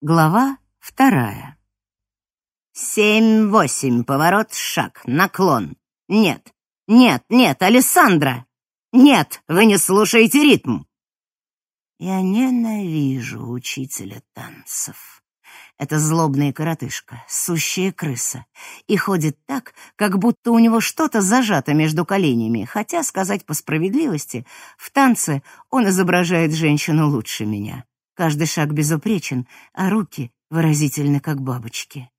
Глава вторая. Семь-восемь, поворот, шаг, наклон. Нет, нет, нет, Алессандра! Нет, вы не слушаете ритм. Я ненавижу учителя танцев. Это злобная коротышка, сущая крыса, и ходит так, как будто у него что-то зажато между коленями, хотя, сказать по справедливости, в танце он изображает женщину лучше меня. Каждый шаг безупречен, а руки выразительны, как бабочки.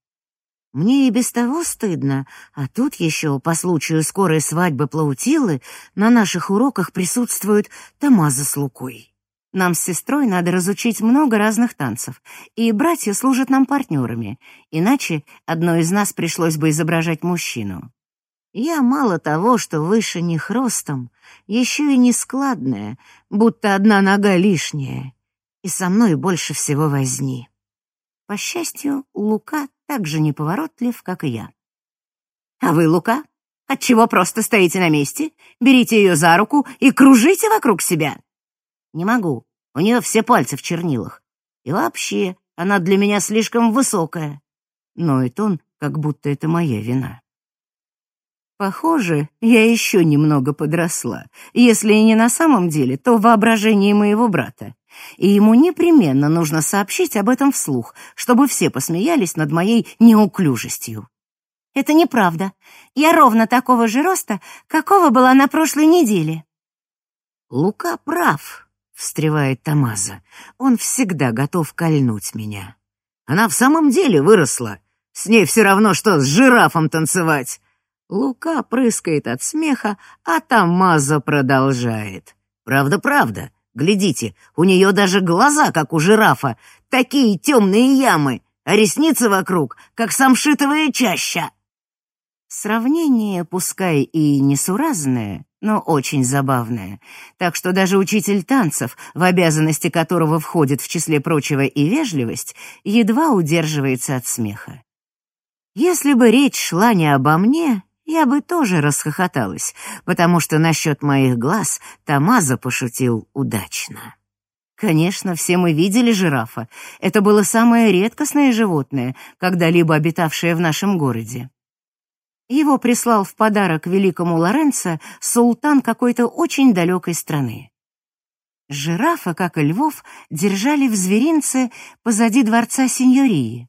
Мне и без того стыдно, а тут еще, по случаю скорой свадьбы Плаутилы, на наших уроках присутствуют Тамаза с Лукой. Нам с сестрой надо разучить много разных танцев, и братья служат нам партнерами, иначе одной из нас пришлось бы изображать мужчину. Я мало того, что выше них ростом, еще и нескладная, будто одна нога лишняя и со мной больше всего возни. По счастью, Лука так же неповоротлив, как и я. «А вы, Лука, отчего просто стоите на месте, берите ее за руку и кружите вокруг себя?» «Не могу, у нее все пальцы в чернилах. И вообще, она для меня слишком высокая». Ноет он, как будто это моя вина. Похоже, я еще немного подросла, если и не на самом деле, то в воображении моего брата и ему непременно нужно сообщить об этом вслух, чтобы все посмеялись над моей неуклюжестью. «Это неправда. Я ровно такого же роста, какого была на прошлой неделе». «Лука прав», — встревает Тамаза. «Он всегда готов кольнуть меня. Она в самом деле выросла. С ней все равно, что с жирафом танцевать». Лука прыскает от смеха, а Тамаза продолжает. «Правда, правда. Глядите, у нее даже глаза, как у жирафа, такие темные ямы, а ресницы вокруг, как самшитовая чаща. Сравнение, пускай и несуразное, но очень забавное. Так что даже учитель танцев, в обязанности которого входит в числе прочего и вежливость, едва удерживается от смеха. Если бы речь шла не обо мне, я бы тоже расхохоталась, потому что насчет моих глаз Тамаза пошутил удачно. Конечно, все мы видели жирафа. Это было самое редкостное животное, когда-либо обитавшее в нашем городе. Его прислал в подарок великому Лоренцо султан какой-то очень далекой страны. Жирафа, как и львов, держали в зверинце позади дворца сеньории.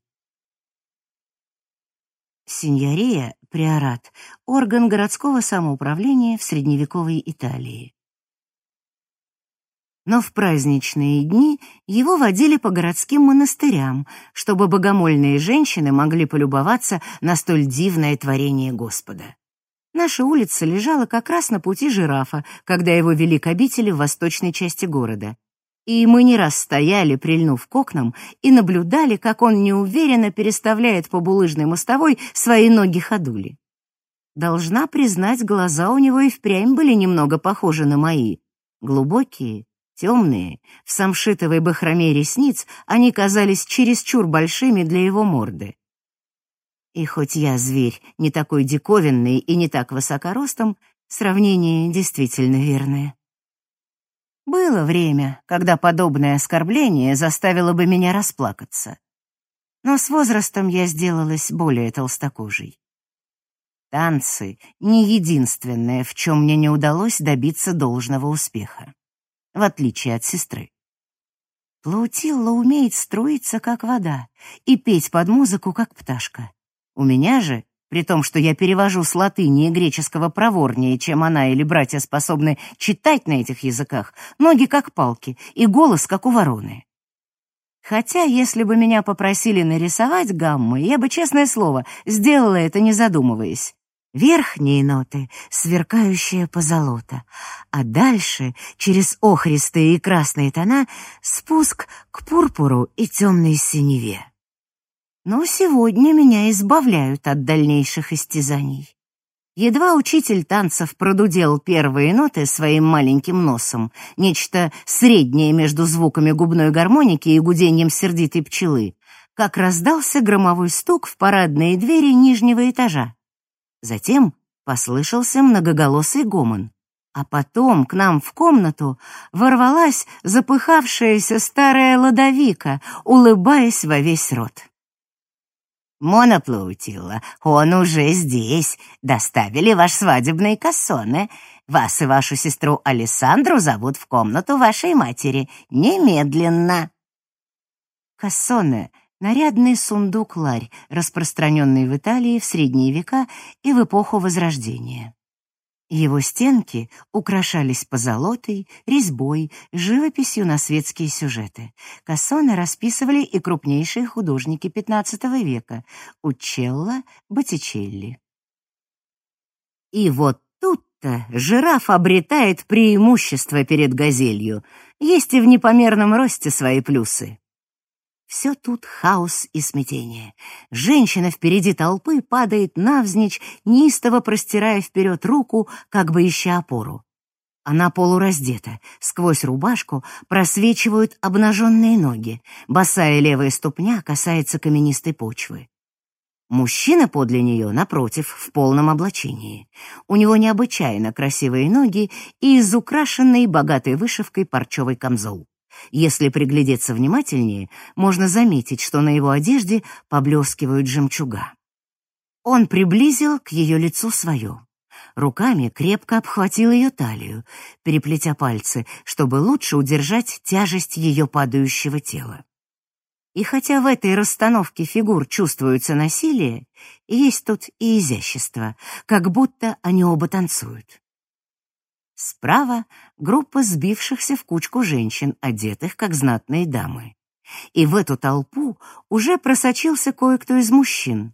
Синьория, приорат, орган городского самоуправления в средневековой Италии. Но в праздничные дни его водили по городским монастырям, чтобы богомольные женщины могли полюбоваться на столь дивное творение Господа. Наша улица лежала как раз на пути жирафа, когда его вели к обители в восточной части города и мы не раз стояли, прильнув к окнам, и наблюдали, как он неуверенно переставляет по булыжной мостовой свои ноги-ходули. Должна признать, глаза у него и впрямь были немного похожи на мои. Глубокие, темные, в самшитовой бахроме ресниц они казались чересчур большими для его морды. И хоть я зверь не такой диковинный и не так высокоростом, сравнение действительно верное. Было время, когда подобное оскорбление заставило бы меня расплакаться. Но с возрастом я сделалась более толстокожей. Танцы — не единственное, в чем мне не удалось добиться должного успеха, в отличие от сестры. Плаутилла умеет струиться, как вода, и петь под музыку, как пташка. У меня же при том, что я перевожу с латыни и греческого проворнее, чем она или братья способны читать на этих языках, ноги как палки и голос как у вороны. Хотя, если бы меня попросили нарисовать гаммы, я бы, честное слово, сделала это, не задумываясь. Верхние ноты — сверкающее позолота, а дальше, через охристые и красные тона, спуск к пурпуру и темной синеве. Но сегодня меня избавляют от дальнейших истязаний. Едва учитель танцев продудел первые ноты своим маленьким носом, нечто среднее между звуками губной гармоники и гудением сердитой пчелы, как раздался громовой стук в парадные двери нижнего этажа. Затем послышался многоголосый гомон. А потом к нам в комнату ворвалась запыхавшаяся старая ладовика, улыбаясь во весь рот. «Мона Плаутилла, он уже здесь. Доставили ваш свадебный кассоне. Вас и вашу сестру Алессандру зовут в комнату вашей матери. Немедленно!» Кассоне — нарядный сундук-ларь, распространенный в Италии в средние века и в эпоху Возрождения. Его стенки украшались позолотой, резьбой, живописью на светские сюжеты. Кассоны расписывали и крупнейшие художники XV века — Учелло, Боттичелли. И вот тут-то жираф обретает преимущество перед газелью. Есть и в непомерном росте свои плюсы. Все тут хаос и смятение. Женщина впереди толпы падает навзничь, неистово простирая вперед руку, как бы ища опору. Она полураздета, сквозь рубашку просвечивают обнаженные ноги, босая левая ступня касается каменистой почвы. Мужчина подле нее, напротив, в полном облачении. У него необычайно красивые ноги и изукрашенный богатой вышивкой парчевый камзол. Если приглядеться внимательнее, можно заметить, что на его одежде поблескивают жемчуга. Он приблизил к ее лицу свое. Руками крепко обхватил ее талию, переплетя пальцы, чтобы лучше удержать тяжесть ее падающего тела. И хотя в этой расстановке фигур чувствуется насилие, есть тут и изящество, как будто они оба танцуют. Справа группа сбившихся в кучку женщин, одетых как знатные дамы. И в эту толпу уже просочился кое-кто из мужчин.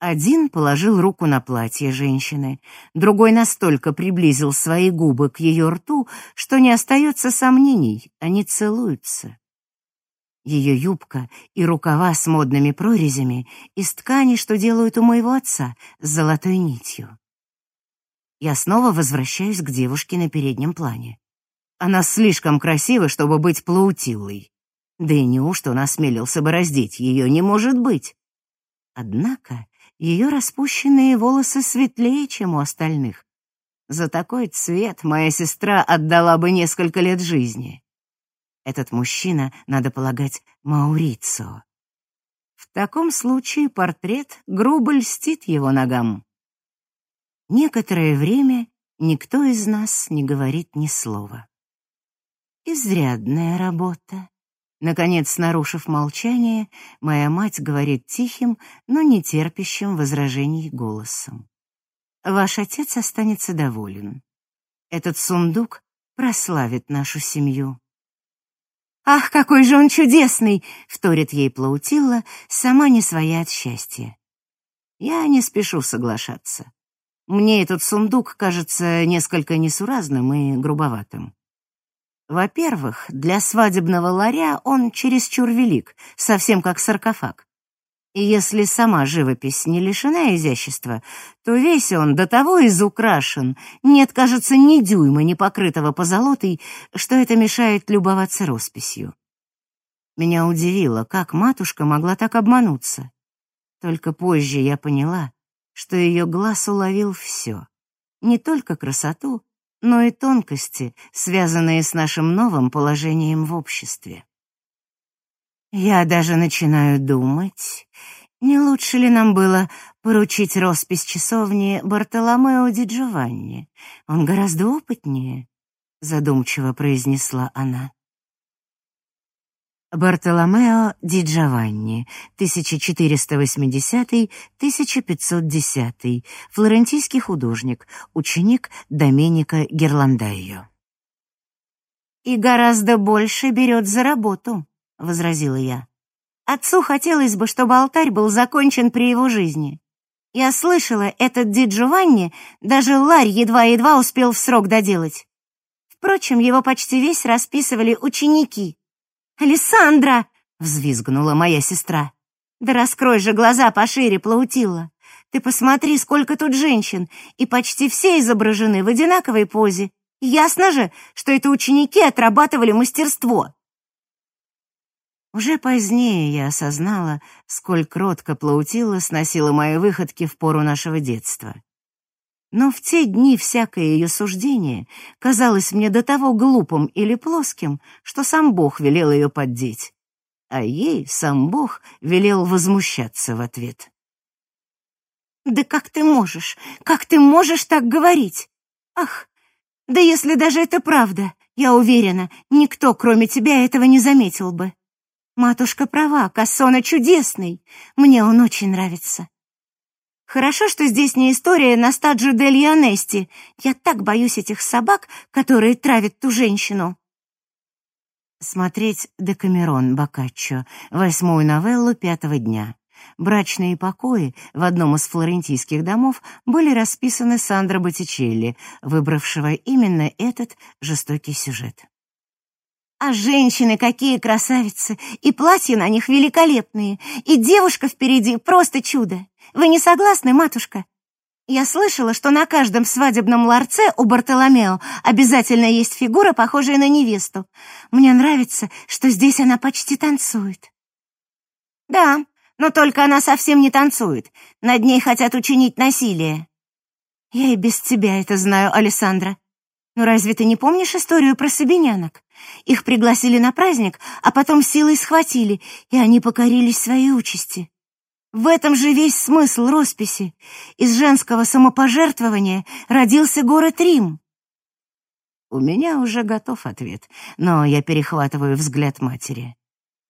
Один положил руку на платье женщины, другой настолько приблизил свои губы к ее рту, что не остается сомнений, они целуются. Ее юбка и рукава с модными прорезями из ткани, что делают у моего отца, с золотой нитью. Я снова возвращаюсь к девушке на переднем плане. Она слишком красива, чтобы быть плаутиллой. Да и неужто он осмелился бы раздеть ее, не может быть. Однако ее распущенные волосы светлее, чем у остальных. За такой цвет моя сестра отдала бы несколько лет жизни. Этот мужчина, надо полагать, Маурицо. В таком случае портрет грубо льстит его ногам. Некоторое время никто из нас не говорит ни слова. Изрядная работа. Наконец, нарушив молчание, моя мать говорит тихим, но не терпящим возражений голосом. Ваш отец останется доволен. Этот сундук прославит нашу семью. «Ах, какой же он чудесный!» — вторит ей Плаутилла, сама не своя от счастья. Я не спешу соглашаться. Мне этот сундук кажется несколько несуразным и грубоватым. Во-первых, для свадебного ларя он чересчур велик, совсем как саркофаг. И если сама живопись не лишена изящества, то весь он до того изукрашен, нет, кажется, ни дюйма не покрытого позолотой, что это мешает любоваться росписью. Меня удивило, как матушка могла так обмануться. Только позже я поняла, что ее глаз уловил все. Не только красоту, но и тонкости, связанные с нашим новым положением в обществе. Я даже начинаю думать, не лучше ли нам было поручить роспись часовни Бартоломео ди Джованни? Он гораздо опытнее, задумчиво произнесла она. Бартоломео ди Джованни, 1480-1510, флорентийский художник, ученик Доменика Герландайо. «И гораздо больше берет за работу», — возразила я. «Отцу хотелось бы, чтобы алтарь был закончен при его жизни. Я слышала, этот ди Джованни даже ларь едва-едва успел в срок доделать. Впрочем, его почти весь расписывали ученики». «Алессандра!» — взвизгнула моя сестра. «Да раскрой же глаза пошире, Плаутила. Ты посмотри, сколько тут женщин, и почти все изображены в одинаковой позе. Ясно же, что это ученики отрабатывали мастерство». Уже позднее я осознала, сколь кротко Плаутила сносила мои выходки в пору нашего детства. Но в те дни всякое ее суждение казалось мне до того глупым или плоским, что сам Бог велел ее поддеть, а ей сам Бог велел возмущаться в ответ. «Да как ты можешь? Как ты можешь так говорить? Ах, да если даже это правда, я уверена, никто, кроме тебя, этого не заметил бы. Матушка права, Кассона чудесный, мне он очень нравится. Хорошо, что здесь не история на стаджу дель Ионести. Я так боюсь этих собак, которые травят ту женщину. Смотреть «Декамерон» Боккаччо, восьмую новеллу пятого дня. Брачные покои в одном из флорентийских домов были расписаны Сандро Боттичелли, выбравшего именно этот жестокий сюжет. А женщины какие красавицы, и платья на них великолепные, и девушка впереди просто чудо. Вы не согласны, матушка? Я слышала, что на каждом свадебном ларце у Бартоломео обязательно есть фигура, похожая на невесту. Мне нравится, что здесь она почти танцует. Да, но только она совсем не танцует. Над ней хотят учинить насилие. Я и без тебя это знаю, Александра. Но разве ты не помнишь историю про сабинянок? Их пригласили на праздник, а потом силой схватили, и они покорились своей участи. В этом же весь смысл росписи. Из женского самопожертвования родился город Рим. У меня уже готов ответ, но я перехватываю взгляд матери.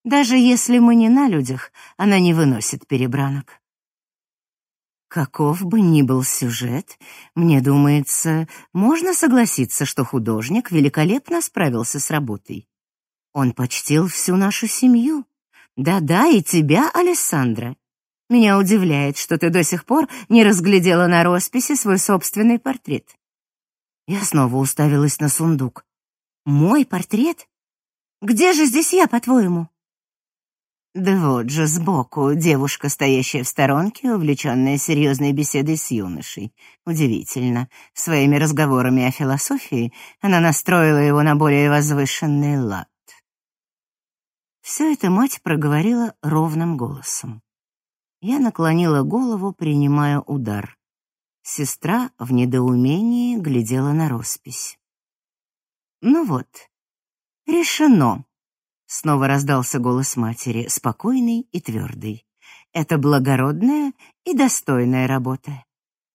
Даже если мы не на людях, она не выносит перебранок. Каков бы ни был сюжет, мне думается, можно согласиться, что художник великолепно справился с работой. Он почтил всю нашу семью. Да-да, и тебя, Алессандра. Меня удивляет, что ты до сих пор не разглядела на росписи свой собственный портрет. Я снова уставилась на сундук. Мой портрет? Где же здесь я, по-твоему? Да вот же сбоку девушка, стоящая в сторонке, увлеченная серьезной беседой с юношей. Удивительно. Своими разговорами о философии она настроила его на более возвышенный лад. Все это мать проговорила ровным голосом. Я наклонила голову, принимая удар. Сестра в недоумении глядела на роспись. «Ну вот, решено», — снова раздался голос матери, спокойный и твердый. «Это благородная и достойная работа.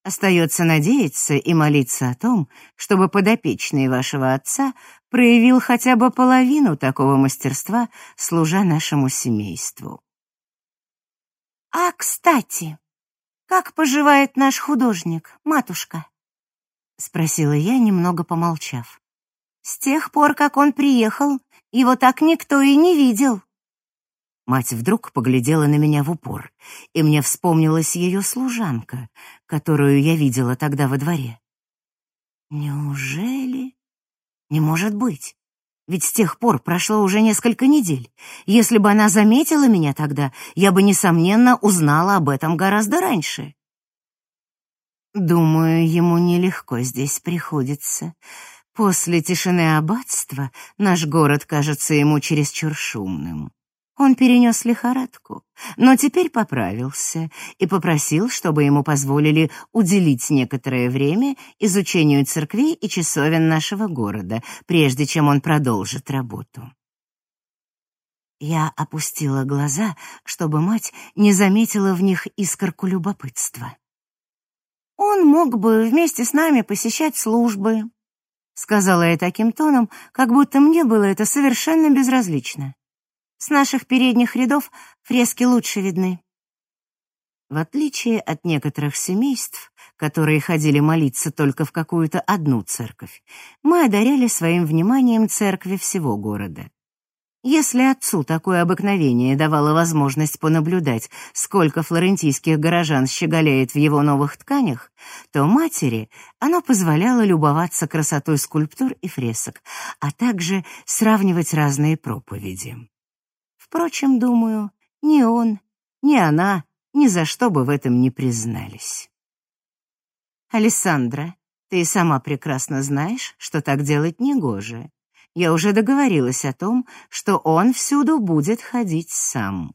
Остается надеяться и молиться о том, чтобы подопечный вашего отца проявил хотя бы половину такого мастерства, служа нашему семейству. «А, кстати, как поживает наш художник, матушка?» — спросила я, немного помолчав. «С тех пор, как он приехал, его так никто и не видел». Мать вдруг поглядела на меня в упор, и мне вспомнилась ее служанка, которую я видела тогда во дворе. «Неужели? Не может быть. Ведь с тех пор прошло уже несколько недель. Если бы она заметила меня тогда, я бы, несомненно, узнала об этом гораздо раньше. Думаю, ему нелегко здесь приходится. После тишины аббатства наш город кажется ему чересчур шумным. Он перенес лихорадку, но теперь поправился и попросил, чтобы ему позволили уделить некоторое время изучению церквей и часовен нашего города, прежде чем он продолжит работу. Я опустила глаза, чтобы мать не заметила в них искорку любопытства. «Он мог бы вместе с нами посещать службы», — сказала я таким тоном, как будто мне было это совершенно безразлично. С наших передних рядов фрески лучше видны. В отличие от некоторых семейств, которые ходили молиться только в какую-то одну церковь, мы одаряли своим вниманием церкви всего города. Если отцу такое обыкновение давало возможность понаблюдать, сколько флорентийских горожан щеголяет в его новых тканях, то матери оно позволяло любоваться красотой скульптур и фресок, а также сравнивать разные проповеди. Впрочем, думаю, ни он, ни она ни за что бы в этом не признались. Александра, ты сама прекрасно знаешь, что так делать негоже. Я уже договорилась о том, что он всюду будет ходить сам.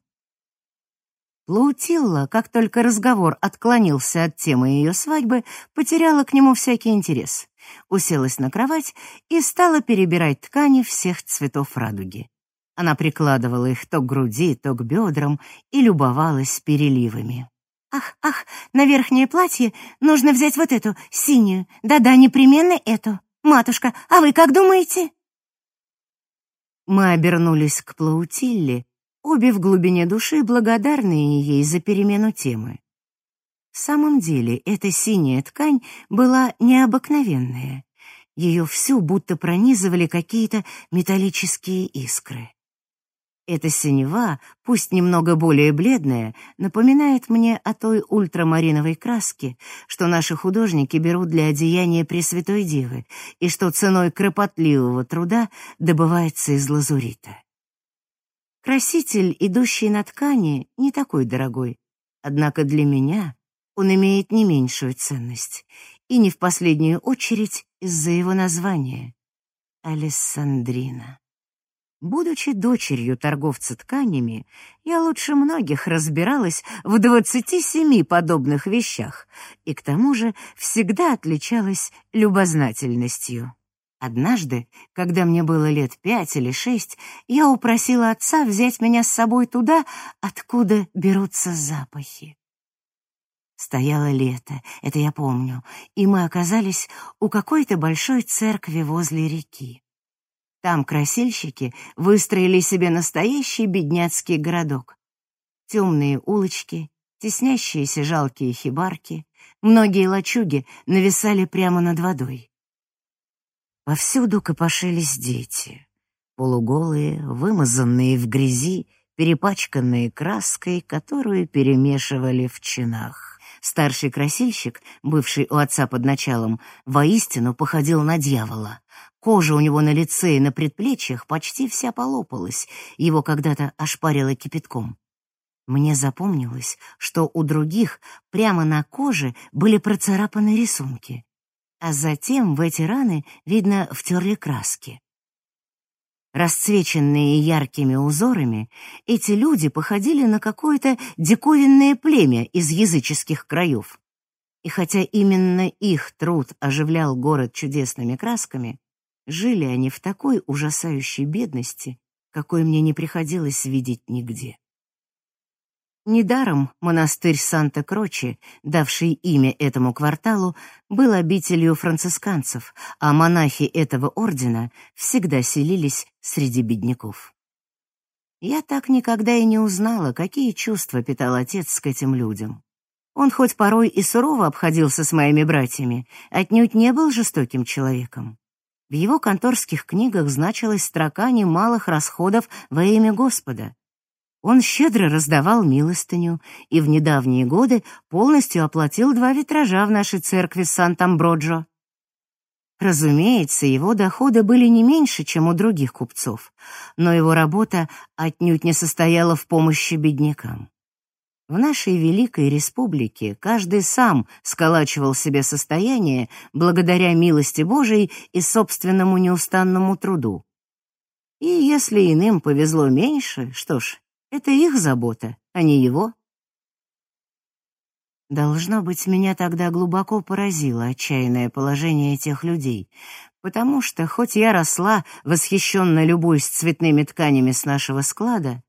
Плаутилла, как только разговор отклонился от темы ее свадьбы, потеряла к нему всякий интерес, уселась на кровать и стала перебирать ткани всех цветов радуги. Она прикладывала их то к груди, то к бедрам и любовалась переливами. «Ах, ах, на верхнее платье нужно взять вот эту, синюю. Да-да, непременно эту. Матушка, а вы как думаете?» Мы обернулись к Плаутилле, обе в глубине души благодарные ей за перемену темы. В самом деле, эта синяя ткань была необыкновенная. Ее всю будто пронизывали какие-то металлические искры. Эта синева, пусть немного более бледная, напоминает мне о той ультрамариновой краске, что наши художники берут для одеяния Пресвятой Девы и что ценой кропотливого труда добывается из лазурита. Краситель, идущий на ткани, не такой дорогой, однако для меня он имеет не меньшую ценность, и не в последнюю очередь из-за его названия — Алессандрина. Будучи дочерью торговца тканями, я лучше многих разбиралась в двадцати семи подобных вещах и к тому же всегда отличалась любознательностью. Однажды, когда мне было лет пять или шесть, я упросила отца взять меня с собой туда, откуда берутся запахи. Стояло лето, это я помню, и мы оказались у какой-то большой церкви возле реки. Там красильщики выстроили себе настоящий бедняцкий городок. Темные улочки, теснящиеся жалкие хибарки, многие лачуги нависали прямо над водой. Повсюду копошились дети, полуголые, вымазанные в грязи, перепачканные краской, которую перемешивали в чинах. Старший красильщик, бывший у отца под началом, воистину походил на дьявола. Кожа у него на лице и на предплечьях почти вся полопалась, его когда-то ошпарило кипятком. Мне запомнилось, что у других прямо на коже были процарапаны рисунки, а затем в эти раны, видно, втерли краски. Расцвеченные яркими узорами, эти люди походили на какое-то диковинное племя из языческих краев. И хотя именно их труд оживлял город чудесными красками, Жили они в такой ужасающей бедности, какой мне не приходилось видеть нигде. Недаром монастырь Санта-Кроче, давший имя этому кварталу, был обителью францисканцев, а монахи этого ордена всегда селились среди бедняков. Я так никогда и не узнала, какие чувства питал отец к этим людям. Он хоть порой и сурово обходился с моими братьями, отнюдь не был жестоким человеком. В его конторских книгах значилась строка немалых расходов во имя Господа. Он щедро раздавал милостыню и в недавние годы полностью оплатил два витража в нашей церкви Сан-Тамброджо. Разумеется, его доходы были не меньше, чем у других купцов, но его работа отнюдь не состояла в помощи беднякам. В нашей великой республике каждый сам сколачивал себе состояние благодаря милости Божией и собственному неустанному труду. И если иным повезло меньше, что ж, это их забота, а не его. Должно быть, меня тогда глубоко поразило отчаянное положение этих людей, потому что, хоть я росла, восхищенно любуясь цветными тканями с нашего склада,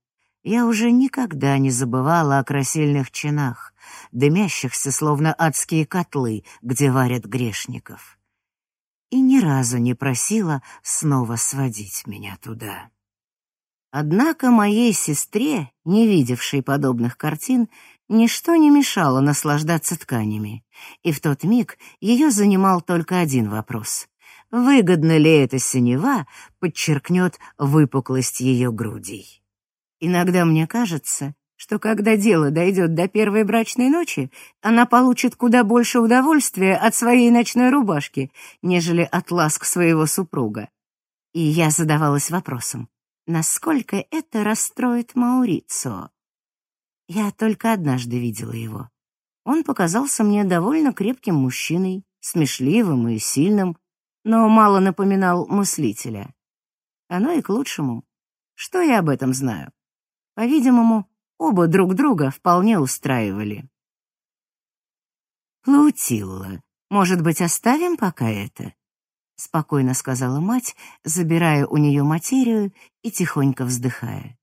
я уже никогда не забывала о красильных чинах, дымящихся, словно адские котлы, где варят грешников. И ни разу не просила снова сводить меня туда. Однако моей сестре, не видевшей подобных картин, ничто не мешало наслаждаться тканями, и в тот миг ее занимал только один вопрос. Выгодно ли эта синева подчеркнет выпуклость ее грудей? Иногда мне кажется, что когда дело дойдет до первой брачной ночи, она получит куда больше удовольствия от своей ночной рубашки, нежели от ласк своего супруга. И я задавалась вопросом, насколько это расстроит Маурицо. Я только однажды видела его. Он показался мне довольно крепким мужчиной, смешливым и сильным, но мало напоминал мыслителя. Оно и к лучшему. Что я об этом знаю? По-видимому, оба друг друга вполне устраивали. «Плаутилла, может быть, оставим пока это?» — спокойно сказала мать, забирая у нее материю и тихонько вздыхая.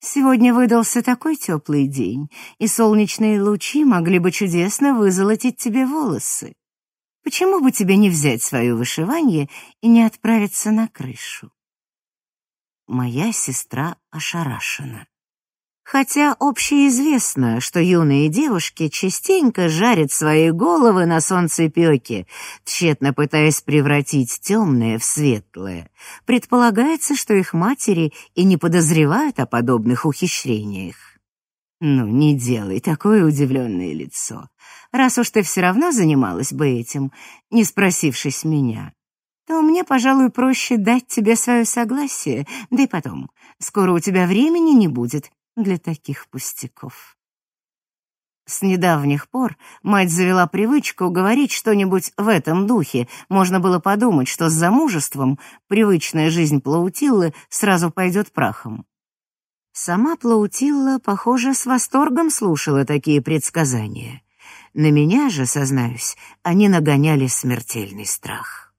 «Сегодня выдался такой теплый день, и солнечные лучи могли бы чудесно вызолотить тебе волосы. Почему бы тебе не взять свое вышивание и не отправиться на крышу?» Моя сестра ошарашена. Хотя общеизвестно, что юные девушки частенько жарят свои головы на солнцепёке, тщетно пытаясь превратить темное в светлое, предполагается, что их матери и не подозревают о подобных ухищрениях. Ну, не делай такое удивленное лицо. Раз уж ты все равно занималась бы этим, не спросившись меня, то мне, пожалуй, проще дать тебе свое согласие, да и потом, скоро у тебя времени не будет для таких пустяков. С недавних пор мать завела привычку говорить что-нибудь в этом духе. Можно было подумать, что с замужеством привычная жизнь Плаутиллы сразу пойдет прахом. Сама Плаутилла, похоже, с восторгом слушала такие предсказания. На меня же, сознаюсь, они нагоняли смертельный страх.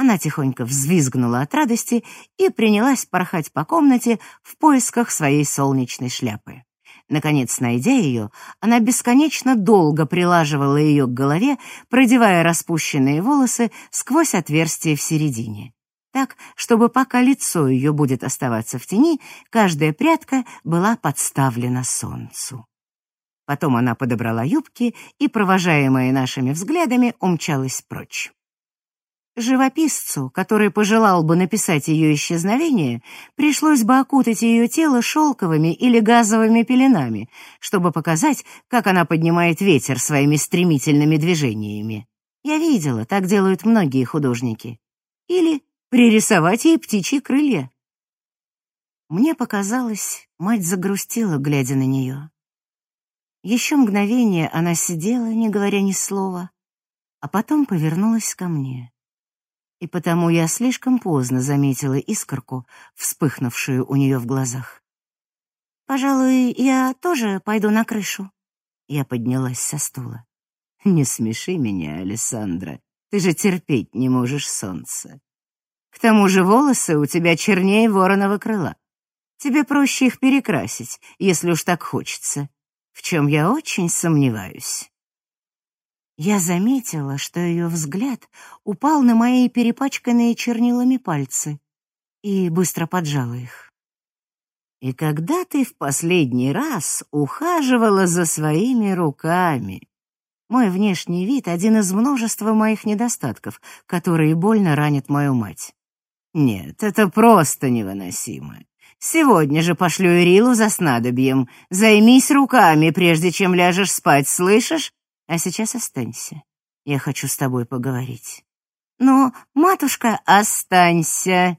Она тихонько взвизгнула от радости и принялась порхать по комнате в поисках своей солнечной шляпы. Наконец, найдя ее, она бесконечно долго прилаживала ее к голове, продевая распущенные волосы сквозь отверстие в середине. Так, чтобы пока лицо ее будет оставаться в тени, каждая прядка была подставлена солнцу. Потом она подобрала юбки и, провожаемая нашими взглядами, умчалась прочь. Живописцу, который пожелал бы написать ее исчезновение, пришлось бы окутать ее тело шелковыми или газовыми пеленами, чтобы показать, как она поднимает ветер своими стремительными движениями. Я видела, так делают многие художники. Или пририсовать ей птичьи крылья. Мне показалось, мать загрустила, глядя на нее. Еще мгновение она сидела, не говоря ни слова, а потом повернулась ко мне и потому я слишком поздно заметила искорку, вспыхнувшую у нее в глазах. «Пожалуй, я тоже пойду на крышу». Я поднялась со стула. «Не смеши меня, Александра, ты же терпеть не можешь солнца. К тому же волосы у тебя чернее вороного крыла. Тебе проще их перекрасить, если уж так хочется, в чем я очень сомневаюсь». Я заметила, что ее взгляд упал на мои перепачканные чернилами пальцы и быстро поджала их. «И когда ты в последний раз ухаживала за своими руками?» Мой внешний вид — один из множества моих недостатков, которые больно ранят мою мать. Нет, это просто невыносимо. Сегодня же пошлю Ирилу за снадобьем. Займись руками, прежде чем ляжешь спать, слышишь? А сейчас останься. Я хочу с тобой поговорить. Но, матушка, останься.